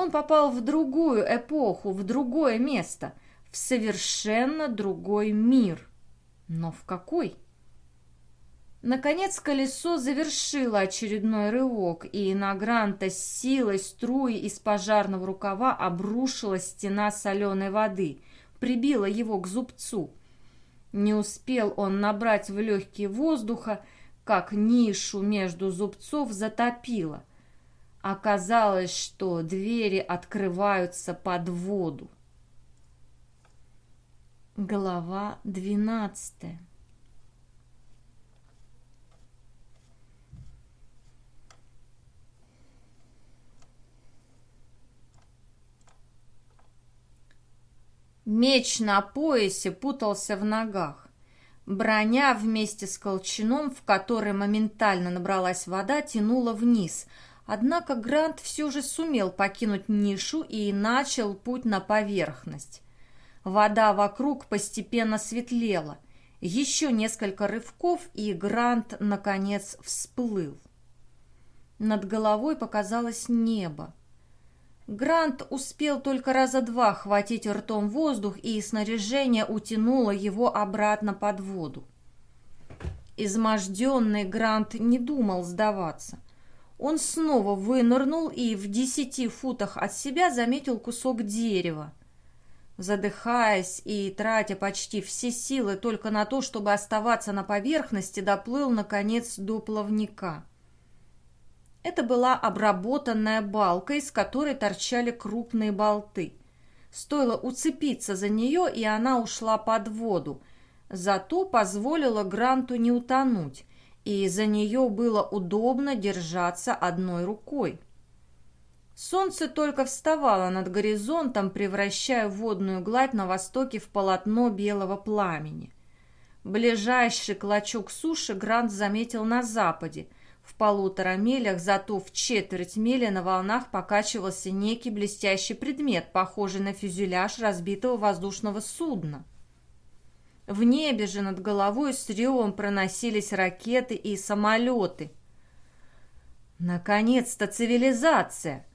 Он попал в другую эпоху, в другое место, в совершенно другой мир. Но в какой? Наконец колесо завершило очередной рывок, и на Гранта с силой струи из пожарного рукава обрушилась стена соленой воды, прибила его к зубцу. Не успел он набрать в легкие воздуха, как нишу между зубцов затопило. Оказалось, что двери открываются под воду. Глава двенадцатая Меч на поясе путался в ногах. Броня вместе с колчаном, в который моментально набралась вода, тянула вниз. Однако Грант все же сумел покинуть нишу и начал путь на поверхность. Вода вокруг постепенно светлела. Еще несколько рывков, и Грант, наконец, всплыл. Над головой показалось небо. Грант успел только раза два хватить ртом воздух, и снаряжение утянуло его обратно под воду. Изможденный Грант не думал сдаваться. Он снова вынырнул и в десяти футах от себя заметил кусок дерева. Задыхаясь и тратя почти все силы только на то, чтобы оставаться на поверхности, доплыл, наконец, до плавника. Это была обработанная балка, из которой торчали крупные болты. Стоило уцепиться за нее, и она ушла под воду. Зато позволила Гранту не утонуть, и за нее было удобно держаться одной рукой. Солнце только вставало над горизонтом, превращая водную гладь на востоке в полотно белого пламени. Ближайший клочок суши Грант заметил на западе – в полутора милях, зато в четверть мили на волнах покачивался некий блестящий предмет, похожий на фюзеляж разбитого воздушного судна. В небе же над головой с ревом проносились ракеты и самолеты. Наконец-то цивилизация!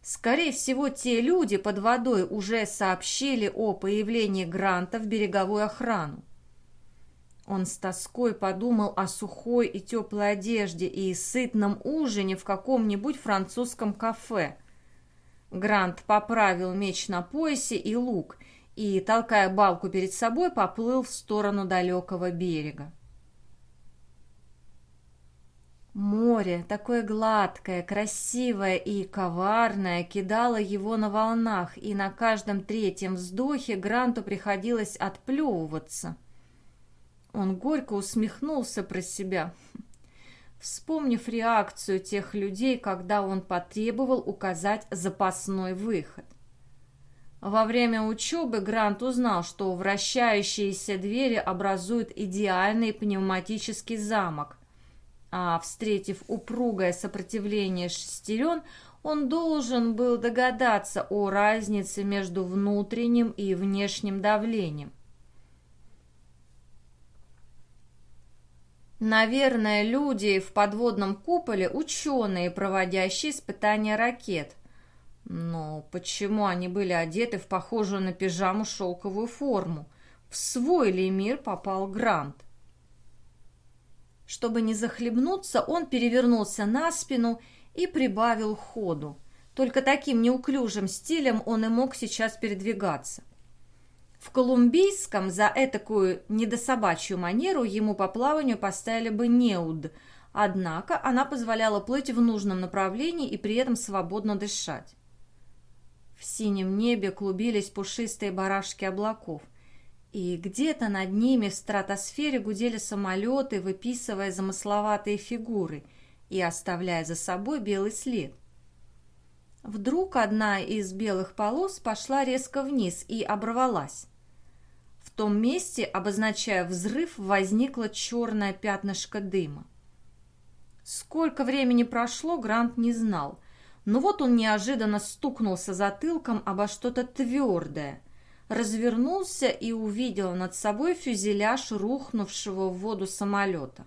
Скорее всего, те люди под водой уже сообщили о появлении Гранта в береговую охрану. Он с тоской подумал о сухой и теплой одежде и сытном ужине в каком-нибудь французском кафе. Грант поправил меч на поясе и лук и, толкая балку перед собой, поплыл в сторону далекого берега. Море, такое гладкое, красивое и коварное, кидало его на волнах, и на каждом третьем вздохе Гранту приходилось отплевываться – он горько усмехнулся про себя, вспомнив реакцию тех людей, когда он потребовал указать запасной выход. Во время учебы Грант узнал, что вращающиеся двери образуют идеальный пневматический замок, а, встретив упругое сопротивление шестерен, он должен был догадаться о разнице между внутренним и внешним давлением. Наверное, люди в подводном куполе – ученые, проводящие испытания ракет. Но почему они были одеты в похожую на пижаму шелковую форму? В свой ли мир попал Грант? Чтобы не захлебнуться, он перевернулся на спину и прибавил ходу. Только таким неуклюжим стилем он и мог сейчас передвигаться. В колумбийском за этакую недособачью манеру ему по плаванию поставили бы неуд, однако она позволяла плыть в нужном направлении и при этом свободно дышать. В синем небе клубились пушистые барашки облаков, и где-то над ними в стратосфере гудели самолеты, выписывая замысловатые фигуры и оставляя за собой белый след. Вдруг одна из белых полос пошла резко вниз и оборвалась. В том месте, обозначая взрыв, возникло черное пятнышко дыма. Сколько времени прошло, Грант не знал, но вот он неожиданно стукнулся затылком обо что-то твердое, развернулся и увидел над собой фюзеляж рухнувшего в воду самолета.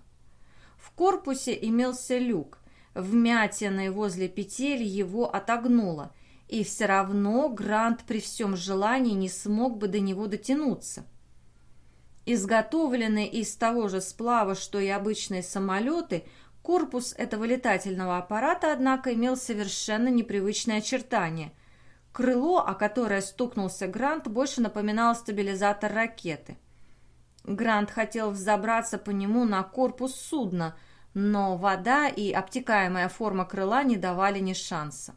В корпусе имелся люк, Вмятиной возле петель его отогнуло, и все равно Грант при всем желании не смог бы до него дотянуться. Изготовленный из того же сплава, что и обычные самолеты, корпус этого летательного аппарата, однако, имел совершенно непривычные очертания. Крыло, о которое стукнулся Грант, больше напоминало стабилизатор ракеты. Грант хотел взобраться по нему на корпус судна, но вода и обтекаемая форма крыла не давали ни шанса.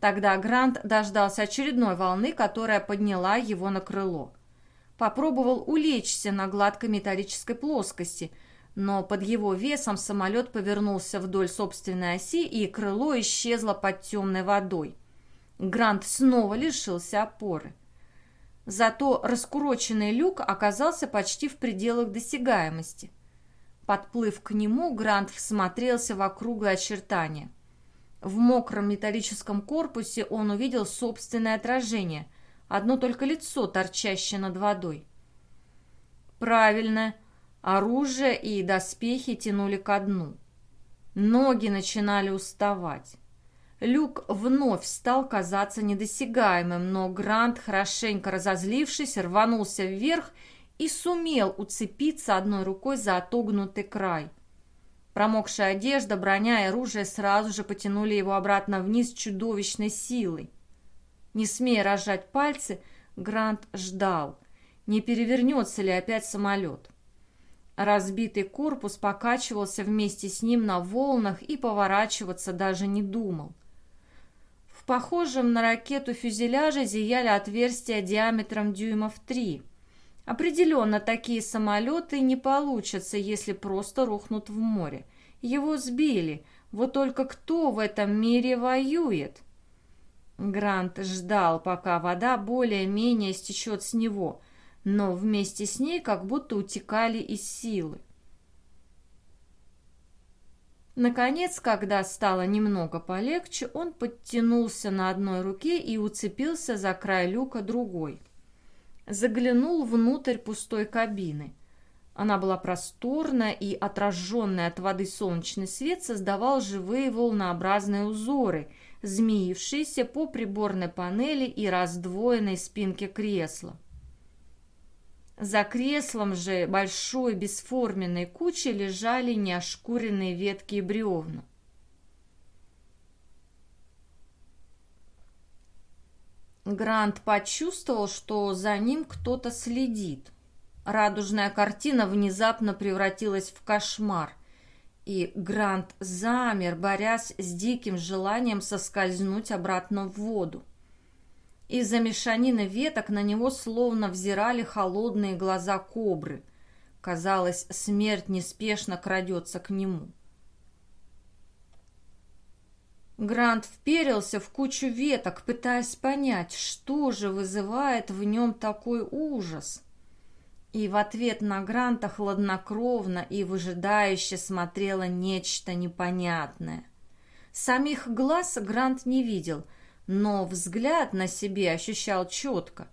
Тогда Грант дождался очередной волны, которая подняла его на крыло попробовал улечься на гладкой металлической плоскости, но под его весом самолет повернулся вдоль собственной оси, и крыло исчезло под темной водой. Грант снова лишился опоры. Зато раскуроченный люк оказался почти в пределах досягаемости. Подплыв к нему, Грант всмотрелся в округлые очертания. В мокром металлическом корпусе он увидел собственное отражение – одно только лицо, торчащее над водой. Правильно, оружие и доспехи тянули ко дну. Ноги начинали уставать. Люк вновь стал казаться недосягаемым, но Грант, хорошенько разозлившись, рванулся вверх и сумел уцепиться одной рукой за отогнутый край. Промокшая одежда, броня и оружие сразу же потянули его обратно вниз чудовищной силой. Не смея разжать пальцы, Грант ждал, не перевернется ли опять самолет. Разбитый корпус покачивался вместе с ним на волнах и поворачиваться даже не думал. В похожем на ракету фюзеляже зияли отверстия диаметром дюймов три. Определенно такие самолеты не получатся, если просто рухнут в море. Его сбили, вот только кто в этом мире воюет? Грант ждал, пока вода более-менее стечет с него, но вместе с ней как будто утекали из силы. Наконец, когда стало немного полегче, он подтянулся на одной руке и уцепился за край люка другой. Заглянул внутрь пустой кабины. Она была просторная, и отраженный от воды солнечный свет создавал живые волнообразные узоры – змеившиеся по приборной панели и раздвоенной спинке кресла. За креслом же большой бесформенной кучей лежали неошкуренные ветки и бревна. Грант почувствовал, что за ним кто-то следит. Радужная картина внезапно превратилась в кошмар и Грант замер, борясь с диким желанием соскользнуть обратно в воду. Из-за мешанины веток на него словно взирали холодные глаза кобры. Казалось, смерть неспешно крадется к нему. Грант вперился в кучу веток, пытаясь понять, что же вызывает в нем такой ужас. И в ответ на Гранта хладнокровно и выжидающе смотрело нечто непонятное. Самих глаз Грант не видел, но взгляд на себе ощущал четко.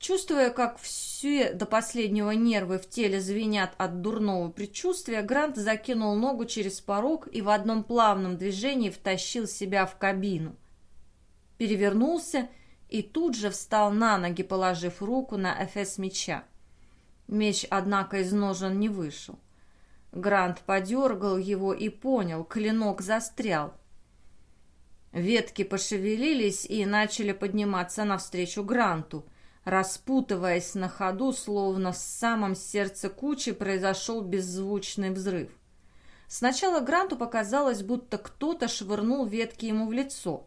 Чувствуя, как все до последнего нервы в теле звенят от дурного предчувствия, Грант закинул ногу через порог и в одном плавном движении втащил себя в кабину. Перевернулся и тут же встал на ноги, положив руку на эфес меча. Меч, однако, из ножен не вышел. Грант подергал его и понял, клинок застрял. Ветки пошевелились и начали подниматься навстречу Гранту. Распутываясь на ходу, словно в самом сердце кучи произошел беззвучный взрыв. Сначала Гранту показалось, будто кто-то швырнул ветки ему в лицо.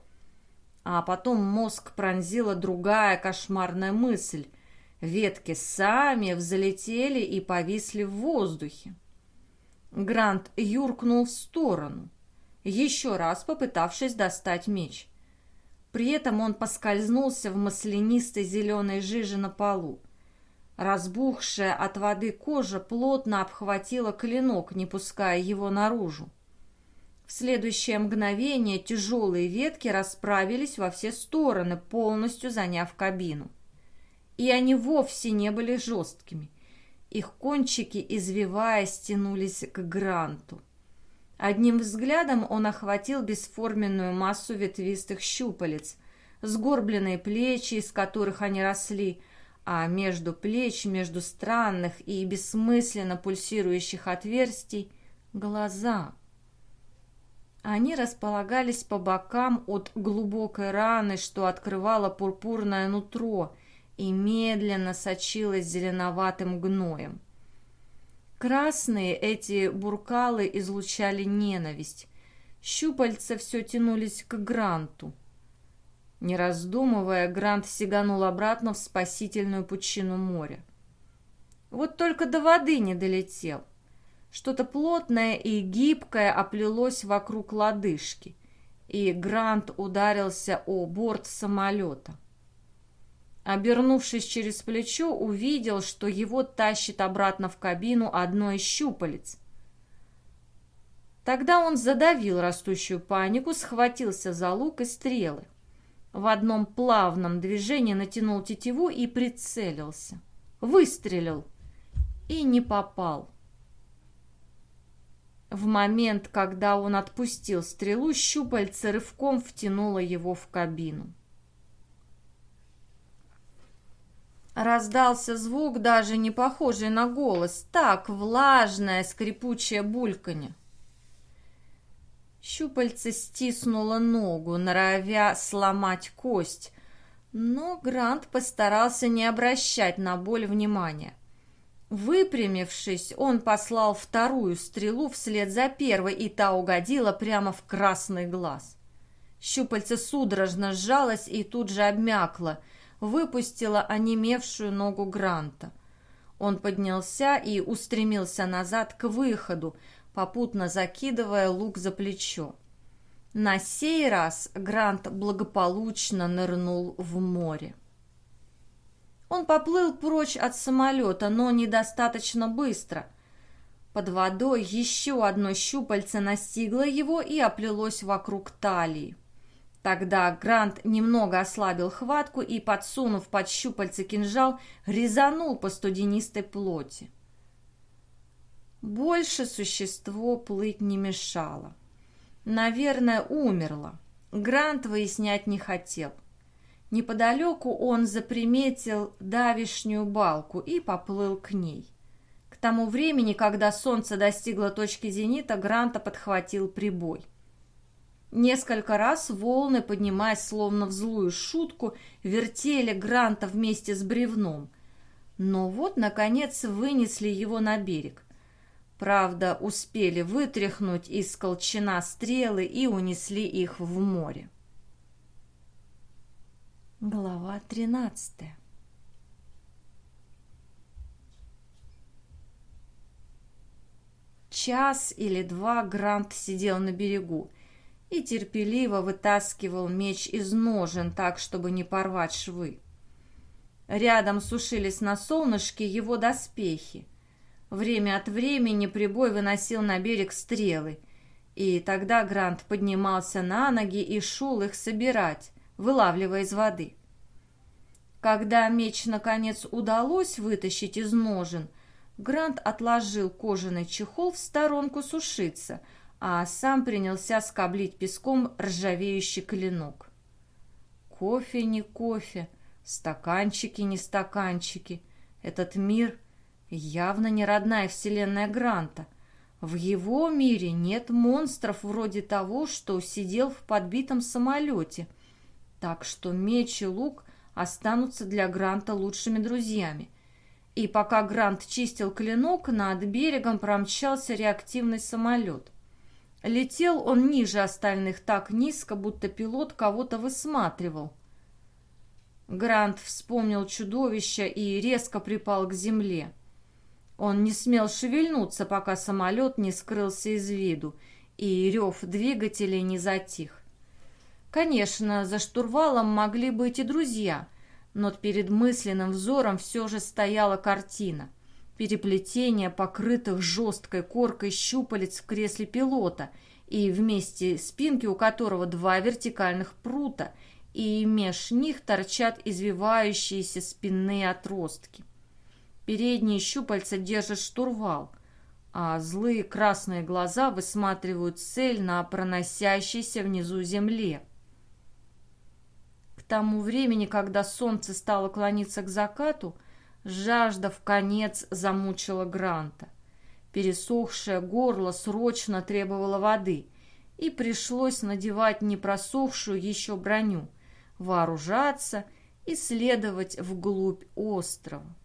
А потом мозг пронзила другая кошмарная мысль — Ветки сами взлетели и повисли в воздухе. Грант юркнул в сторону, еще раз попытавшись достать меч. При этом он поскользнулся в маслянистой зеленой жиже на полу. Разбухшая от воды кожа плотно обхватила клинок, не пуская его наружу. В следующее мгновение тяжелые ветки расправились во все стороны, полностью заняв кабину и они вовсе не были жесткими. Их кончики, извиваясь, тянулись к Гранту. Одним взглядом он охватил бесформенную массу ветвистых щупалец. сгорбленные плечи, из которых они росли, а между плеч, между странных и бессмысленно пульсирующих отверстий — глаза. Они располагались по бокам от глубокой раны, что открывало пурпурное нутро и медленно сочилось зеленоватым гноем. Красные эти буркалы излучали ненависть. Щупальца все тянулись к Гранту. Не раздумывая, Грант сиганул обратно в спасительную пучину моря. Вот только до воды не долетел. Что-то плотное и гибкое оплелось вокруг лодыжки, и Грант ударился о борт самолета. Обернувшись через плечо, увидел, что его тащит обратно в кабину одно из щупалец. Тогда он задавил растущую панику, схватился за лук и стрелы. В одном плавном движении натянул тетиву и прицелился. Выстрелил и не попал. В момент, когда он отпустил стрелу, щупальце рывком втянуло его в кабину. Раздался звук, даже не похожий на голос, так влажное скрипучее бульканье. Щупальце стиснуло ногу, норовя сломать кость, но Грант постарался не обращать на боль внимания. Выпрямившись, он послал вторую стрелу вслед за первой, и та угодила прямо в красный глаз. Щупальце судорожно сжалось и тут же обмякло, выпустило онемевшую ногу Гранта. Он поднялся и устремился назад к выходу, попутно закидывая лук за плечо. На сей раз Грант благополучно нырнул в море. Он поплыл прочь от самолета, но недостаточно быстро. Под водой еще одно щупальце настигло его и оплелось вокруг талии. Тогда Грант немного ослабил хватку и, подсунув под щупальце кинжал, резанул по студенистой плоти. Больше существо плыть не мешало. Наверное, умерло. Грант выяснять не хотел. Неподалеку он заприметил давишнюю балку и поплыл к ней. К тому времени, когда солнце достигло точки зенита, Гранта подхватил прибой. Несколько раз волны, поднимаясь словно в злую шутку, вертели Гранта вместе с бревном. Но вот, наконец, вынесли его на берег. Правда, успели вытряхнуть из колчана стрелы и унесли их в море. Глава тринадцатая Час или два Грант сидел на берегу и терпеливо вытаскивал меч из ножен так, чтобы не порвать швы. Рядом сушились на солнышке его доспехи. Время от времени прибой выносил на берег стрелы, и тогда Грант поднимался на ноги и шел их собирать, вылавливая из воды. Когда меч наконец удалось вытащить из ножен, Грант отложил кожаный чехол в сторонку сушиться, а сам принялся скоблить песком ржавеющий клинок. Кофе не кофе, стаканчики не стаканчики. Этот мир явно не родная вселенная Гранта. В его мире нет монстров вроде того, что сидел в подбитом самолете. Так что меч и лук останутся для Гранта лучшими друзьями. И пока Грант чистил клинок, над берегом промчался реактивный самолет. Летел он ниже остальных так низко, будто пилот кого-то высматривал. Грант вспомнил чудовище и резко припал к земле. Он не смел шевельнуться, пока самолет не скрылся из виду, и рев двигателей не затих. Конечно, за штурвалом могли быть и друзья, но перед мысленным взором все же стояла картина. Переплетение покрытых жесткой коркой щупалец в кресле пилота и вместе спинки у которого два вертикальных прута, и меж них торчат извивающиеся спинные отростки. Передние щупальца держат штурвал, а злые красные глаза высматривают цель на проносящейся внизу земле. К тому времени, когда солнце стало клониться к закату, жажда в конец замучила Гранта. Пересохшее горло срочно требовало воды, и пришлось надевать непросохшую еще броню, вооружаться и следовать вглубь острова.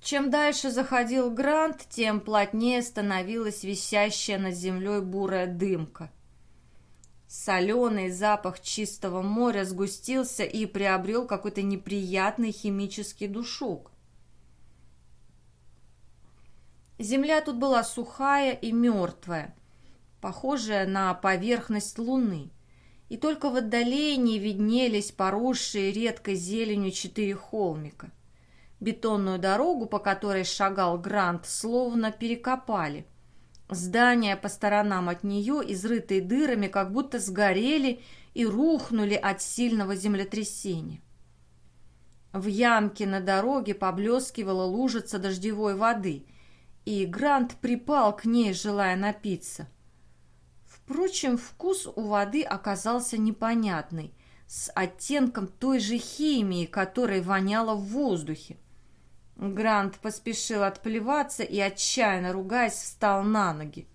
Чем дальше заходил Грант, тем плотнее становилась висящая над землей бурая дымка. Соленый запах чистого моря сгустился и приобрел какой-то неприятный химический душок. Земля тут была сухая и мертвая, похожая на поверхность луны, и только в отдалении виднелись поросшие редкой зеленью четыре холмика – Бетонную дорогу, по которой шагал Грант, словно перекопали. Здания по сторонам от нее, изрытые дырами, как будто сгорели и рухнули от сильного землетрясения. В ямке на дороге поблескивала лужица дождевой воды, и Грант припал к ней, желая напиться. Впрочем, вкус у воды оказался непонятный, с оттенком той же химии, которой воняло в воздухе. Грант поспешил отплеваться и, отчаянно ругаясь, встал на ноги.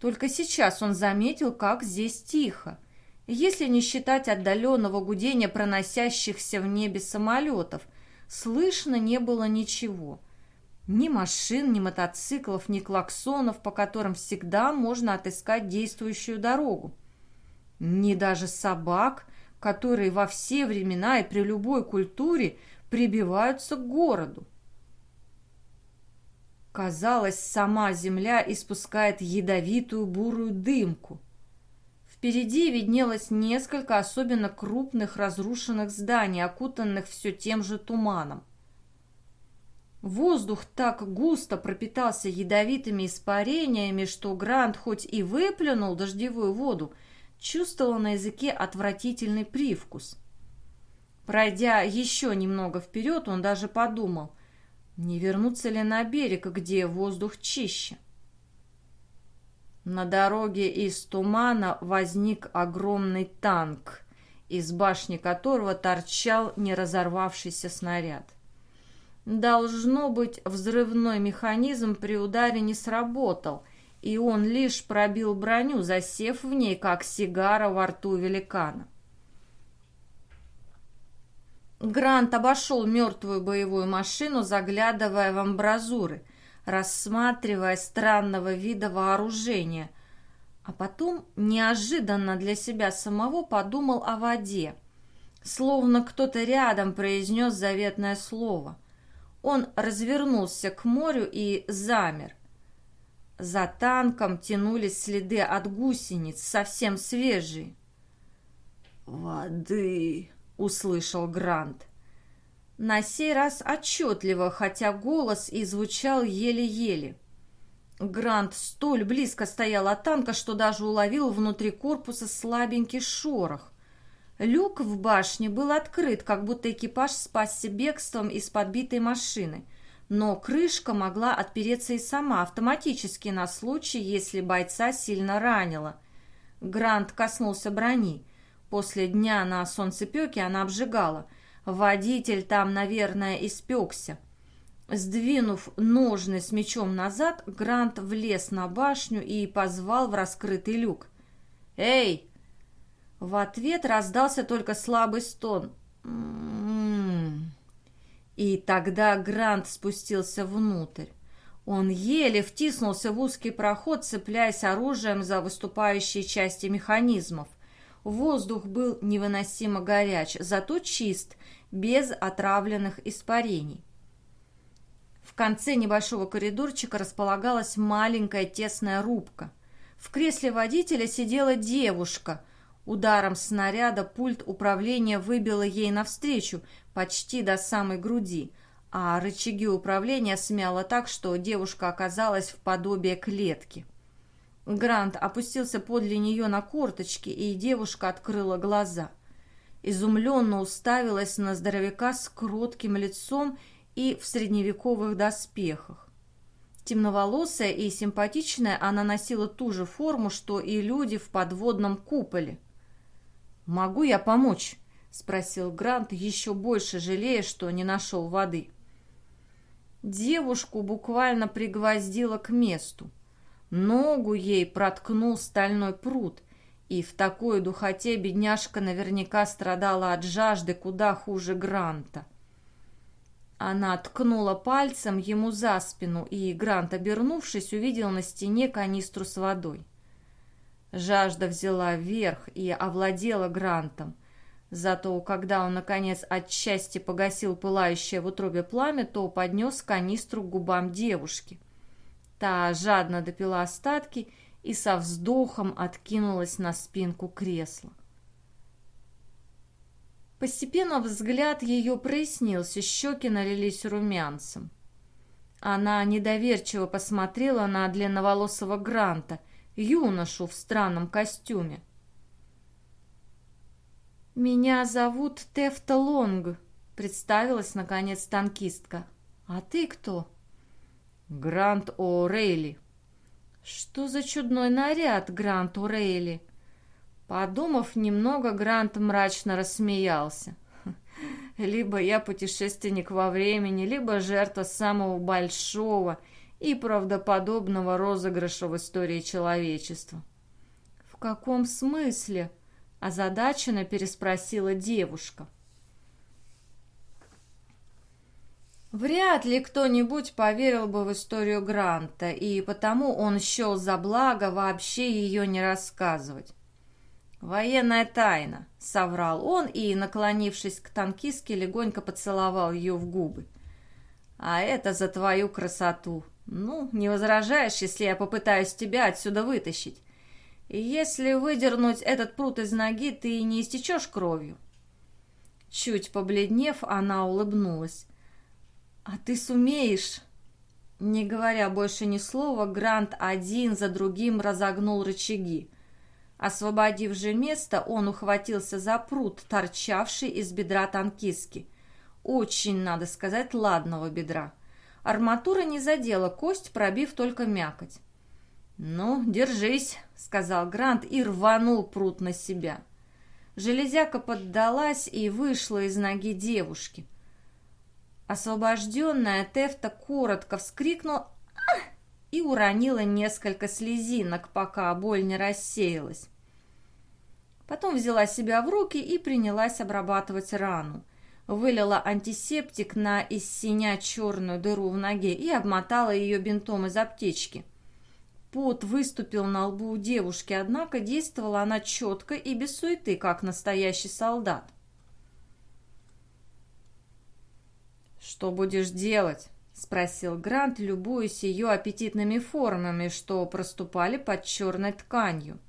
Только сейчас он заметил, как здесь тихо. Если не считать отдаленного гудения проносящихся в небе самолетов, слышно не было ничего. Ни машин, ни мотоциклов, ни клаксонов, по которым всегда можно отыскать действующую дорогу. Ни даже собак, которые во все времена и при любой культуре прибиваются к городу. Казалось, сама земля испускает ядовитую бурую дымку. Впереди виднелось несколько особенно крупных разрушенных зданий, окутанных все тем же туманом. Воздух так густо пропитался ядовитыми испарениями, что Грант хоть и выплюнул дождевую воду, чувствовал на языке отвратительный привкус. Пройдя еще немного вперед, он даже подумал, не вернуться ли на берег, где воздух чище. На дороге из тумана возник огромный танк, из башни которого торчал неразорвавшийся снаряд. Должно быть, взрывной механизм при ударе не сработал, и он лишь пробил броню, засев в ней, как сигара во рту великана. Грант обошел мертвую боевую машину, заглядывая в амбразуры, рассматривая странного вида вооружения, а потом неожиданно для себя самого подумал о воде. Словно кто-то рядом произнес заветное слово. Он развернулся к морю и замер. За танком тянулись следы от гусениц, совсем свежие. «Воды!» — услышал Грант. На сей раз отчетливо, хотя голос и звучал еле-еле. Грант столь близко стоял от танка, что даже уловил внутри корпуса слабенький шорох. Люк в башне был открыт, как будто экипаж спасся бегством из подбитой машины, но крышка могла отпереться и сама, автоматически на случай, если бойца сильно ранило. Грант коснулся брони — После дня на солнцепеке она обжигала. Водитель там, наверное, испекся. Сдвинув ножны с мечом назад, Грант влез на башню и позвал в раскрытый люк. «Эй!» В ответ раздался только слабый стон. «М-м-м». И тогда Грант спустился внутрь. Он еле втиснулся в узкий проход, цепляясь оружием за выступающие части механизмов. Воздух был невыносимо горяч, зато чист, без отравленных испарений. В конце небольшого коридорчика располагалась маленькая тесная рубка. В кресле водителя сидела девушка. Ударом снаряда пульт управления выбило ей навстречу, почти до самой груди, а рычаги управления смяло так, что девушка оказалась в подобие клетки. Грант опустился подле нее на корточки, и девушка открыла глаза. Изумленно уставилась на здоровяка с кротким лицом и в средневековых доспехах. Темноволосая и симпатичная, она носила ту же форму, что и люди в подводном куполе. «Могу я помочь?» — спросил Грант, еще больше жалея, что не нашел воды. Девушку буквально пригвоздило к месту. Ногу ей проткнул стальной пруд, и в такой духоте бедняжка наверняка страдала от жажды куда хуже Гранта. Она ткнула пальцем ему за спину, и Грант, обернувшись, увидел на стене канистру с водой. Жажда взяла вверх и овладела Грантом. Зато, когда он, наконец, отчасти погасил пылающее в утробе пламя, то поднес канистру к губам девушки. Та жадно допила остатки и со вздохом откинулась на спинку кресла. Постепенно взгляд ее прояснился, щеки налились румянцем. Она недоверчиво посмотрела на длинноволосого Гранта, юношу в странном костюме. «Меня зовут Тефта Лонг», — представилась, наконец, танкистка. «А ты кто?» «Грант О'Рейли». «Что за чудной наряд, Грант О'Рейли?» Подумав немного, Грант мрачно рассмеялся. Либо я путешественник во времени, либо жертва самого большого и правдоподобного розыгрыша в истории человечества. «В каком смысле?» – озадаченно переспросила девушка. Вряд ли кто-нибудь поверил бы в историю Гранта, и потому он счел за благо вообще ее не рассказывать. «Военная тайна», — соврал он и, наклонившись к танкистке, легонько поцеловал ее в губы. «А это за твою красоту. Ну, не возражаешь, если я попытаюсь тебя отсюда вытащить? Если выдернуть этот прут из ноги, ты не истечешь кровью?» Чуть побледнев, она улыбнулась. «А ты сумеешь?» Не говоря больше ни слова, Грант один за другим разогнул рычаги. Освободив же место, он ухватился за пруд, торчавший из бедра танкистки. Очень, надо сказать, ладного бедра. Арматура не задела кость, пробив только мякоть. «Ну, держись», — сказал Грант и рванул пруд на себя. Железяка поддалась и вышла из ноги девушки. Освобожденная Тефта коротко вскрикнула и уронила несколько слезинок, пока боль не рассеялась. Потом взяла себя в руки и принялась обрабатывать рану. Вылила антисептик на из черную дыру в ноге и обмотала ее бинтом из аптечки. Пот выступил на лбу у девушки, однако действовала она четко и без суеты, как настоящий солдат. «Что будешь делать?» — спросил Грант, любуясь ее аппетитными формами, что проступали под черной тканью.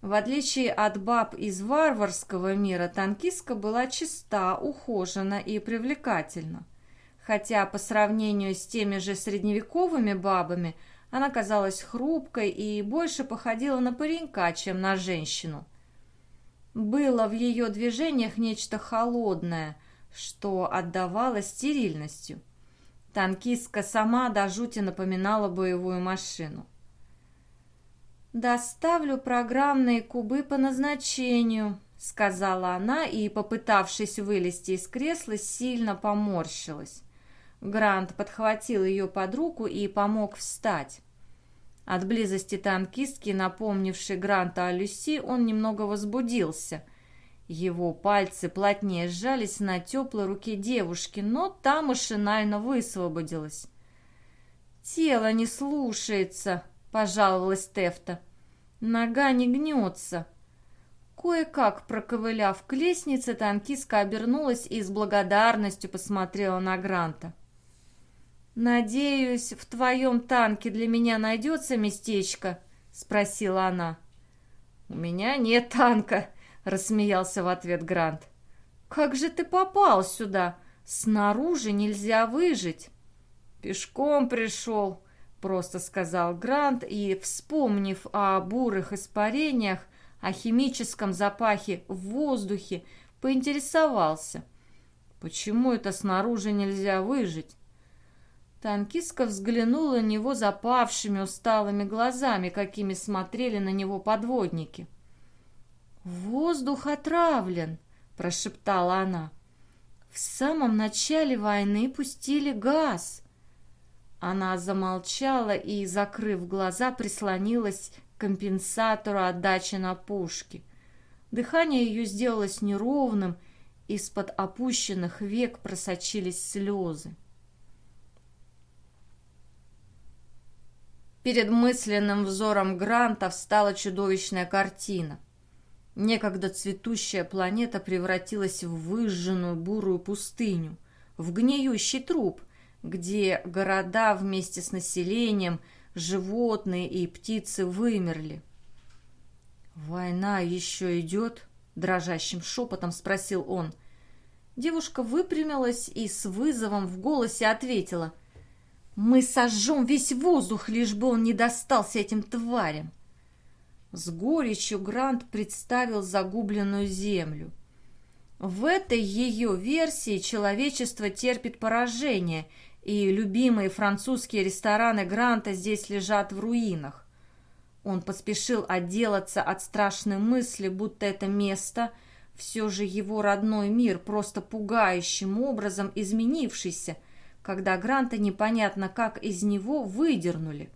В отличие от баб из варварского мира, танкистка была чиста, ухожена и привлекательна. Хотя по сравнению с теми же средневековыми бабами она казалась хрупкой и больше походила на паренька, чем на женщину. Было в ее движениях нечто холодное, что отдавало стерильностью. Танкистка сама до жути напоминала боевую машину. «Доставлю программные кубы по назначению», — сказала она и, попытавшись вылезти из кресла, сильно поморщилась. Грант подхватил ее под руку и помог встать. От близости танкистки, напомнившей Гранта о Люси, он немного возбудился — его пальцы плотнее сжались на теплой руке девушки, но та машинально высвободилась. «Тело не слушается», — пожаловалась Тефта. «Нога не гнется». Кое-как проковыляв к лестнице, танкистка обернулась и с благодарностью посмотрела на Гранта. «Надеюсь, в твоем танке для меня найдется местечко?» — спросила она. «У меня нет танка», — рассмеялся в ответ Грант. «Как же ты попал сюда? Снаружи нельзя выжить». «Пешком пришел», — просто сказал Грант и, вспомнив о бурых испарениях, о химическом запахе в воздухе, поинтересовался. «Почему это снаружи нельзя выжить?» Танкистка взглянула на него запавшими усталыми глазами, какими смотрели на него подводники. «Воздух отравлен», — прошептала она. «В самом начале войны пустили газ». Она замолчала и, закрыв глаза, прислонилась к компенсатору отдачи на пушке. Дыхание ее сделалось неровным, из-под опущенных век просочились слезы. Перед мысленным взором Гранта встала чудовищная картина. Некогда цветущая планета превратилась в выжженную бурую пустыню, в гниющий труп, где города вместе с населением, животные и птицы вымерли. «Война еще идет?» — дрожащим шепотом спросил он. Девушка выпрямилась и с вызовом в голосе ответила. «Мы сожжем весь воздух, лишь бы он не достался этим тварям!» С горечью Грант представил загубленную землю. В этой ее версии человечество терпит поражение, и любимые французские рестораны Гранта здесь лежат в руинах. Он поспешил отделаться от страшной мысли, будто это место – все же его родной мир просто пугающим образом изменившийся, когда Гранта непонятно как из него выдернули.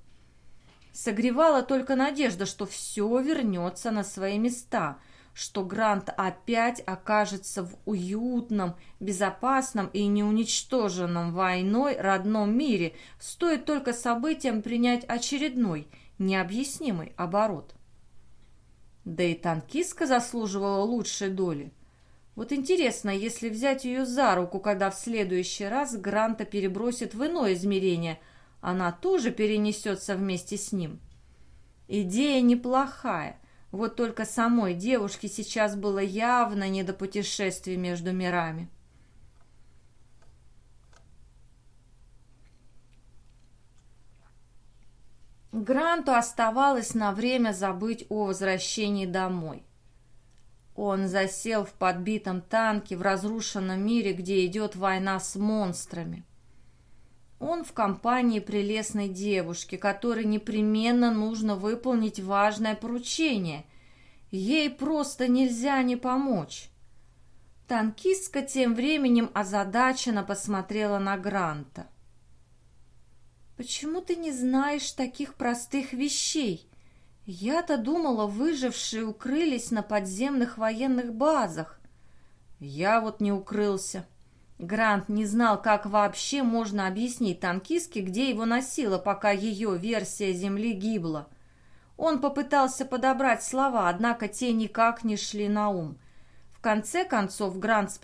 Согревала только надежда, что все вернется на свои места, что Грант опять окажется в уютном, безопасном и неуничтоженном войной родном мире, стоит только событиям принять очередной, необъяснимый оборот. Да и танкистка заслуживала лучшей доли. Вот интересно, если взять ее за руку, когда в следующий раз Гранта перебросит в иное измерение, она тоже перенесется вместе с ним. Идея неплохая, вот только самой девушке сейчас было явно не до путешествий между мирами. Гранту оставалось на время забыть о возвращении домой. Он засел в подбитом танке в разрушенном мире, где идет война с монстрами. Он в компании прелестной девушки, которой непременно нужно выполнить важное поручение. Ей просто нельзя не помочь. Танкистка тем временем озадаченно посмотрела на Гранта. «Почему ты не знаешь таких простых вещей? Я-то думала, выжившие укрылись на подземных военных базах». «Я вот не укрылся». Грант не знал, как вообще можно объяснить танкистке, где его носило, пока ее версия Земли гибла. Он попытался подобрать слова, однако те никак не шли на ум. В конце концов Грант